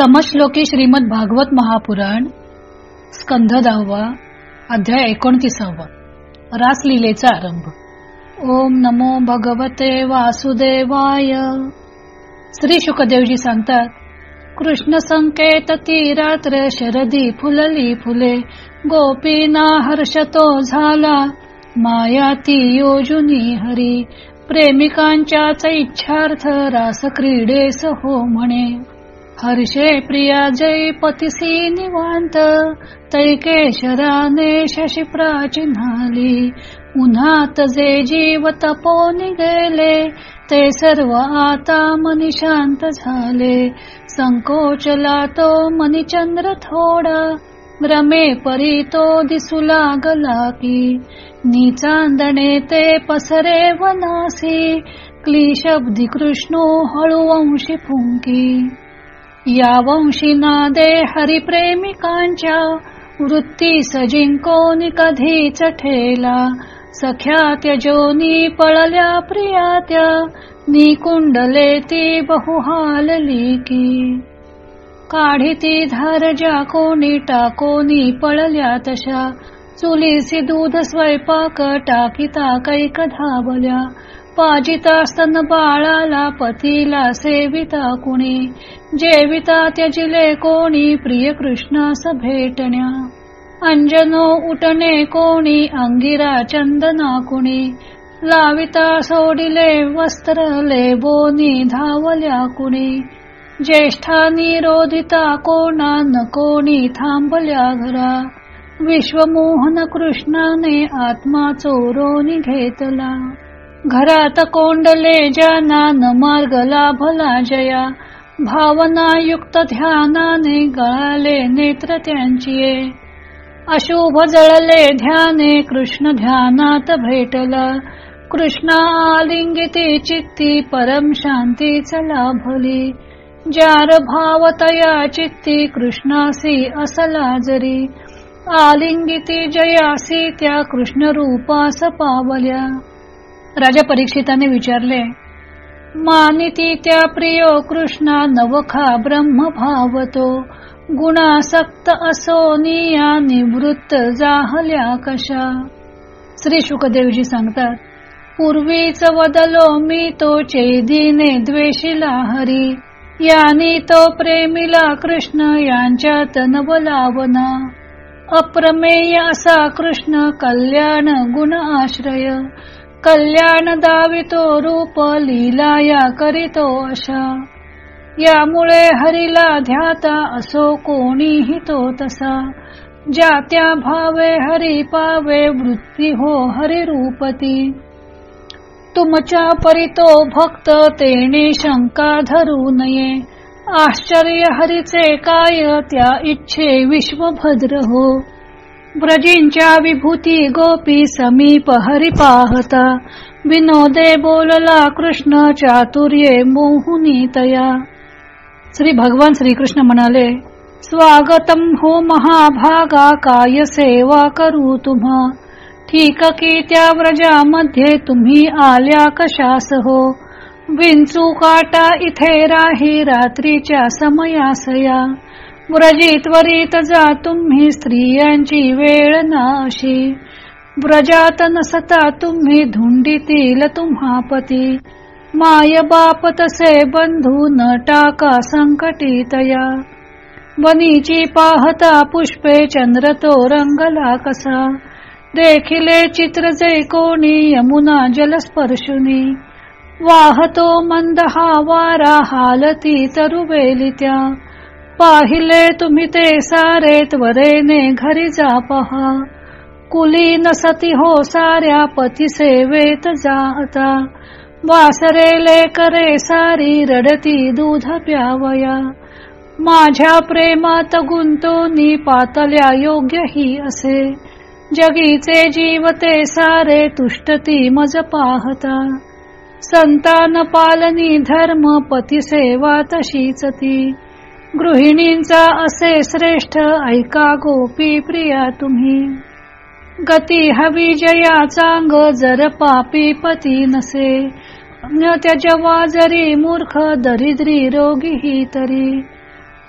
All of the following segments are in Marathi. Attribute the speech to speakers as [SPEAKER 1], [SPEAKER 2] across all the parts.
[SPEAKER 1] समश्लोकी श्रीमद भागवत महापुराण स्कंध दहावा अध्याय एकोणतीसावा रासलीलेचा आरंभ. ओम नमो भगवते वासुदेवाय. श्री शुकदेवजी सांगतात कृष्ण संकेत तीरात्र शरदी फुलली फुले गोपीना हर्षतो झाला माया ती योजुनी हरी प्रेमिकांच्याच इच्छार्थ रास क्रीडेस हो म्हणे. हर्षे प्रिया जय पतिसी निवांत तैकेशराने शशी प्राचीनाली उन्हात जे जीव तपोनी गेले ते सर्व आता मनी शांत झाले. संकोचला तो मनिचंद्र थोडा रमे परी तो दिसू लागला की निचांदणे ते पसरे वनासी क्लिशब्दी कृष्णो हळूवंशी फुंकी. या वंशी नादे हरिप्रेमिकांच्या वृत्ती सजिंकोनी कधीच ठेला. सख्या त्यजोनी पळल्या प्रिया त्या निकुंडले ती बहुहालली की काढिती धार ज्या कोणी टाकोनी पळल्या तशा चुलीसी दूध स्वयंपाक टाकिता कैक धाबल्या पाजिता स्तन बाळाला पतीला सेविता कुणी? जेविता त्यजिले कोणी? प्रिय कृष्णास भेटण्या. अंजनो उठणे कोणी? अंगिरा चंदना कुणी? लाविता सोडिले वस्त्र लेबोनी धावल्या कुणी? ज्येष्ठा निरोधिता कोणा न कोणी थांबल्या घरा? विश्वमोहन कृष्णाने आत्मा चोरोनी घेतला. घरात कोंडले जाना न मार्ग लाभला जया. भावना युक्त ध्यानाने गळाले नेत्र त्यांची. अशुभ जळले ध्याने कृष्ण ध्यानात भेटला. कृष्णा आलिंगिती चित्ती परम शांतीच लाभली. जार भावतया चित्ती कृष्णासी असला जरी. आलिंगिती जयासी त्या कृष्ण रूपास पावल्या. राजा परीक्षिताने विचारले मानिती त्या प्रियो कृष्णा नवखा ब्रह्म भावतो गुणासक्त असो निया निवृत्त जाहल्या कशा. श्री शुकदेवजी सांगतात पूर्वीच वदलो मी तो चेदीने द्वेषिला हरी. यानी तो प्रेमिला कृष्ण यांच्यात नवलावना. अप्रमेय असा कृष्ण कल्याण गुण आश्रय. कल्याण दावितो रूप लीला या करीतो अशा यामुळे हरिला ध्याता असो कोणीही तो तसा. ज्या त्या भावे हरी पावे वृत्ती हो हरिरूपती. तुमच्या परितो भक्त तेने शंका धरू नये. आश्चर्य हरीचे काय त्या इच्छे विश्वभद्र हो. ब्रजींच्या विभूती गोपी समीप हरी पाहता विनोदे बोलला कृष्ण चातुर्ये मोहुनी तया. श्री भगवान श्रीकृष्ण म्हणाले स्वागतम हो महाभागा काय सेवा करू तुम्हा ठीक की त्या व्रजामध्ये तुम्ही आल्या कशास हो विंचू काटा इथे राही रात्रीच्या समयासया. ब्रजी त्वरित जा तुम्ही स्त्रियांची वेळ नाशी. ब्रजात नसता तुम्ही धुंडीतील तुम्हा पती. माय बाप तसे बंधू न टाका संकटीतया वनीची पाहता पुष्पे चंद्र तो रंगला कसा. देखिले चित्र जे कोणी यमुना जलस्पर्शुनी. वाहतो मंद हा वारा हालती तरुवेली त्या. पाहिले तुम्ही ते सारे त्वरेने घरी जा पहा. कुली नसती हो साऱ्या पती सेवेत जाता. वासरे करे सारी रडती दूध प्यावया. माझ्या प्रेमात गुंतोनी पातल्या योग्य ही असे. जगीचे जीवते सारे तुष्टती मज पाहता. संतान पालनी धर्म पती सेवा तशीच ती. गृहिणींचा असे श्रेष्ठ ऐका गोपी प्रिया तुम्ही. गती हवी जया चांग जर पापी पती नसे. न त्याच्या जरी मूर्ख दरिद्री रोगी ही तरी.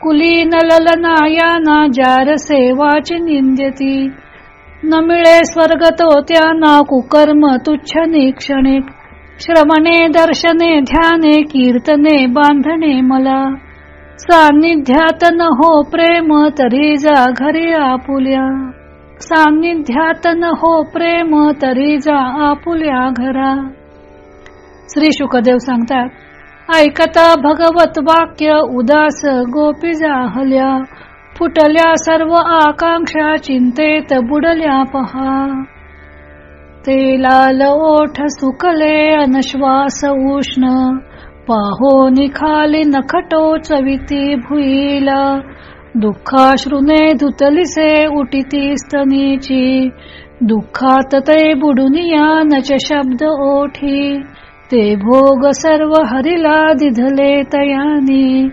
[SPEAKER 1] कुलीन ललनायाना जार सेवाची निंदती. न मिळे स्वर्ग तो त्यांना कुकर्म तुच्छ निक्षणे श्रवणे दर्शने ध्याने कीर्तने बांधणे मला. सान्निध्यात न हो प्रेम तरी जा घरी आपुल्या. सान्निध्यात न हो प्रेम तरी जा आपुल्या घरा. श्री शुकदेव सांगतात ऐकता भगवत वाक्य उदास गोपी जाहल्या. फुटल्या सर्व आकांक्षा चिंतेत बुडल्या पहा. ते लाल ओठ सुकले अनश्वास उष्ण. पाहो निखाली नखटो चविती भुईला. दुःखाश्रुने धुतलिसे उटिती स्तनीची. दुःखात ते बुडुनिया नच शब्द ओठी. ते भोग सर्व हरिला दिधले तयानी.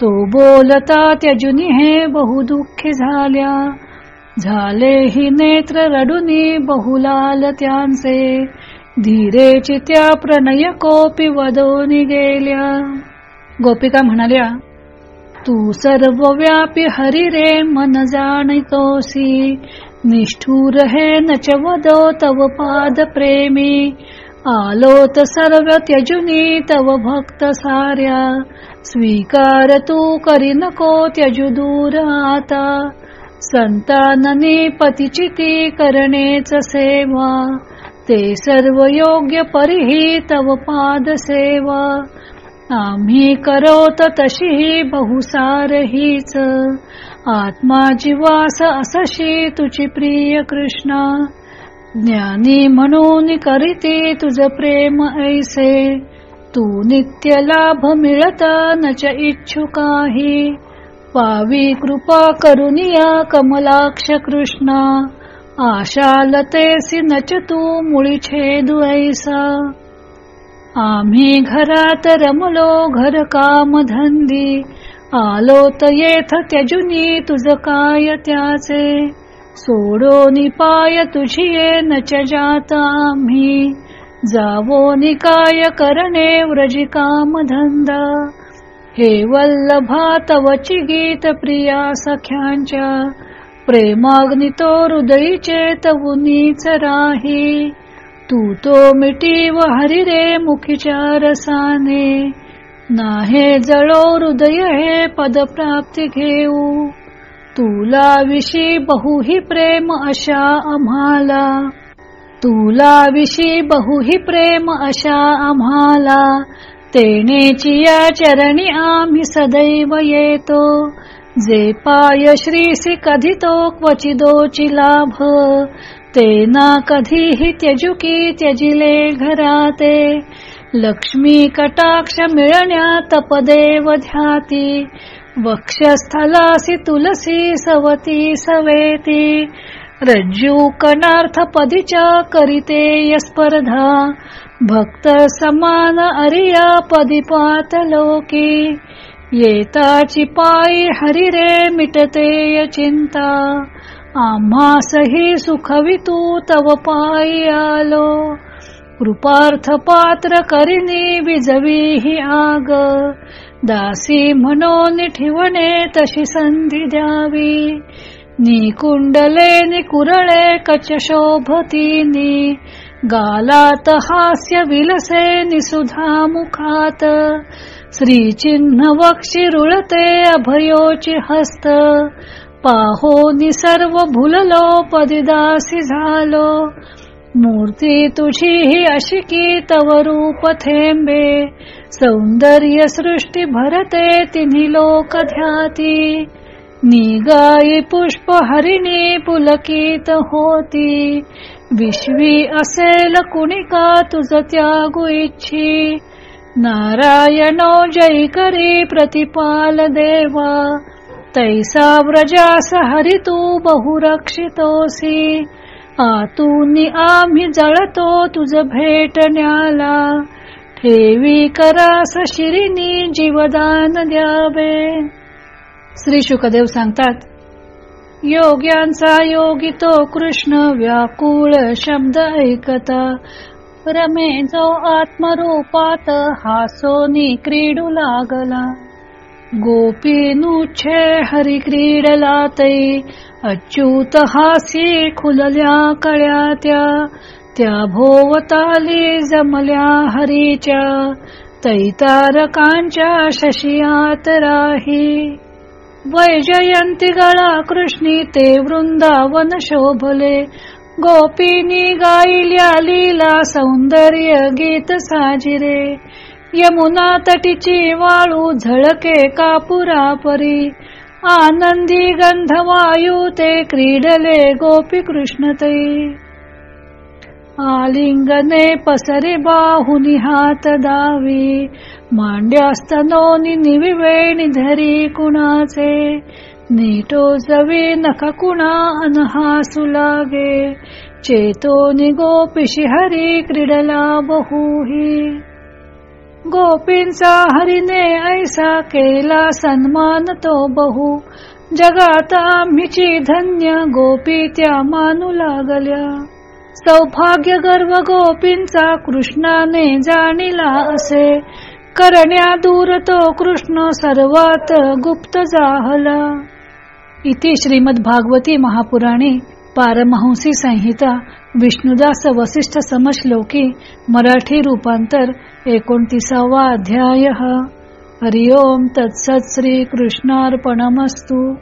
[SPEAKER 1] तो बोलता त्यजुनी हे बहुदुःखी झाल्या. झाले ही नेत्र रडुनी बहुलाल त्यांचे. धीरे चित्या प्रणय कोपी वदोनी गेल्या. गोपिका म्हणाल्या तू सर्व व्यापी हरी रे मन जाणतोसी निष्ठूर हे नच वदो तव पाद प्रेमी. आलोत सर्व त्यजुनी तव भक्त साऱ्या. स्वीकार तू करी नको त्यजु दूर आता. संताननी पतिचिती करणेच सेवा. ते सर्व योग्य परिही तव पाद सेवा आम्ही करोत तशी बहुसार हीच आत्मा जीवास असशी तुझी प्रिय कृष्णा. ज्ञानी म्हणून करीती तुझ प्रेम ऐसे. तू नित्य लाभ मिळत न इच्छु इच्छुकाही पावी कृपा करुनिया कमलाक्ष कृष्णा. आशालतेसी नच तू मुळी छेद ऐसा. आम्ही घरात रमलो घर काम धंदी. आलोत येथ त्यजुनी तुझ काय त्याचे? सोडो निपाय तुझी नच जात आम्ही. जावो निकाय करणे व्रजी काम धंदा. हे वल्लभा तवची गीत प्रिया सख्यांच्या. प्रेमाग्नितो हृदयीचे चेतवुनीच राही. तू तो मिटी व हरी रे मुखीच्या रसाने. नाहे जळो हृदय हे पद प्राप्ती घेऊ. तुला विषी बहुही प्रेम अशा आम्हाला. तुला विषी बहुही प्रेम अशा आम्हाला. तेनेची या चरणी आम्ही सदैव येतो. जे पाय श्रीसी कधी तो क्वचिदोची लाभ. ते ना कधीही त्यजुकी त्यजिले घराते. लक्ष्मी कटाक्ष मिळण्या तपदेव ध्याती. वक्षस्थलासी तुलसी सवती सवेती. रज्जू कणार्थ पदीच्या करिते स्पर्धा भक्त समान अरिया पदिपात लोकी. येताची पायी हरी रे मिटते चिंता. आम्हासही सुखवी तू तव पायी आलो. कृपार्थ पात्र करिनी विजवी ही आग. दासी म्हणून ठिवणे तशी संधी द्यावी. नी कुंडले नि कुरळे कच शोभतीनी. गालात हास्य विलसे निसुधा मुखात. श्रीचिन्ह वक्षी रुळते अभयोची हस्त। पाहो सर्व भुललो पदिदासी झालो। मूर्ती तुझी ही अशी की तव रूप थेंबे। सौंदर्य सृष्टी भरते तिन्ही लोक ध्याती। निगाई पुष्प हरिणी पुलकित होती। विश्वी असेल कुणिका तुझ त्यागू इच्छी? नारायणो जय करी प्रतिपाल देवा तैसा व्रजास हरी तू बहुरक्षितोसी आतूनी आम्ही जळतो तुझ भेटण्याला ठेवी करास शिरिनी जीवदान द्यावे. श्री शुकदेव सांगतात योग्यांचा योगी तो कृष्ण व्याकुळ शब्द ऐकता रमे जो आत्मरूपात हासोनी क्रीडू लागला. गोपीनुच्छे हरी क्रीडला तै अच्युत हासी खुलल्या कळ्या त्या. त्या भोवताली जमल्या हरीच्या तैतारकांच्या शशियात राही. वैजयंती गळा कृष्णी ते वृंदावन शोभले गोपीनी गाईल्या लीला सौंदर्य गीत साजिरे. यमुना तटीची वाळू झळके कापुरा परी आनंदी गंधवायू ते क्रीडले गोपी कृष्णतई आलिंगने पसरे बाहुनी हात दावी. मांड्यास्तनोनी निविवेणी धरी कुणाचे. नीटो जवी नका कुणा अनहासू लागे चेतोनी गोपिशी हरी क्रीडला बहुही. गोपींचा हरिने ऐसा केला सन्मान तो बहु जगात आम्हीची धन्य गोपी त्या मानू लागल्या. सौभाग्य गर्व गोपींचा कृष्णाने जाणीला असे करण्या दूर तो कृष्ण सर्वात गुप्त जाहला. इति श्रीमद भागवती महापुराणी पारमहंसी संहिता विष्णुदास वसिष्ठ समश्लोकी मराठी रूपांतर एकोणतीसावा अध्याय. हरिओम तत्सत श्री कृष्णार्पणमस्तू